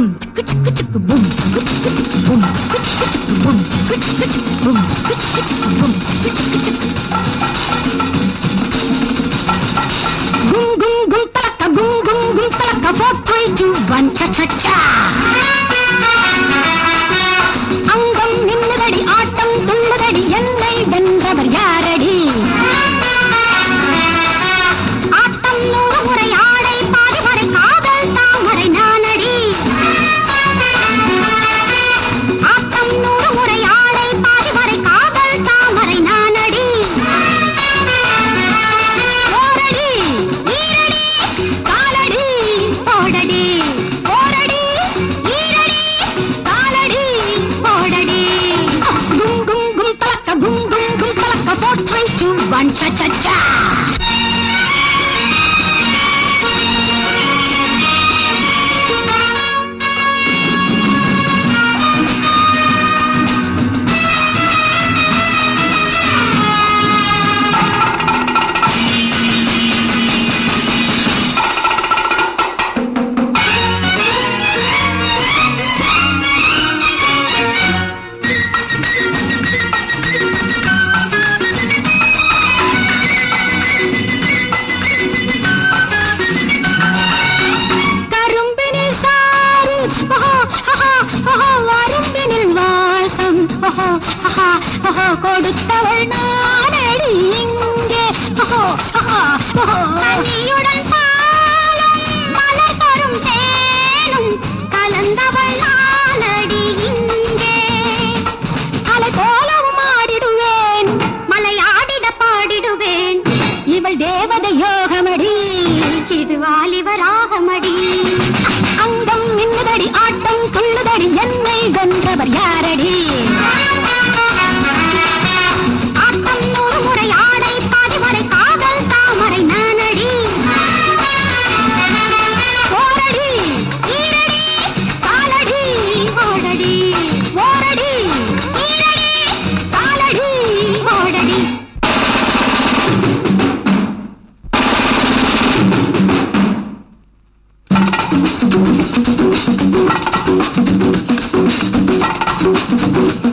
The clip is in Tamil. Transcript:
붐 끄치끄치끄 붐 끄치끄치끄 붐 끄치끄치끄 붐 끄치끄치끄 붐 끄치끄치끄 붐 끄치끄치끄 One cha cha cha! கொடுத்தவள் நானடி இங்கே. கனியுடன் பாலும் மலர் தரும் தேனும் கலந்தவள் நானடி இங்கே. அலை போலவும் ஆடிடுவேன் மலையாடிட பாடிடுவேன். இவள் தேவதை யோகமடி. இது வாலிவ Thank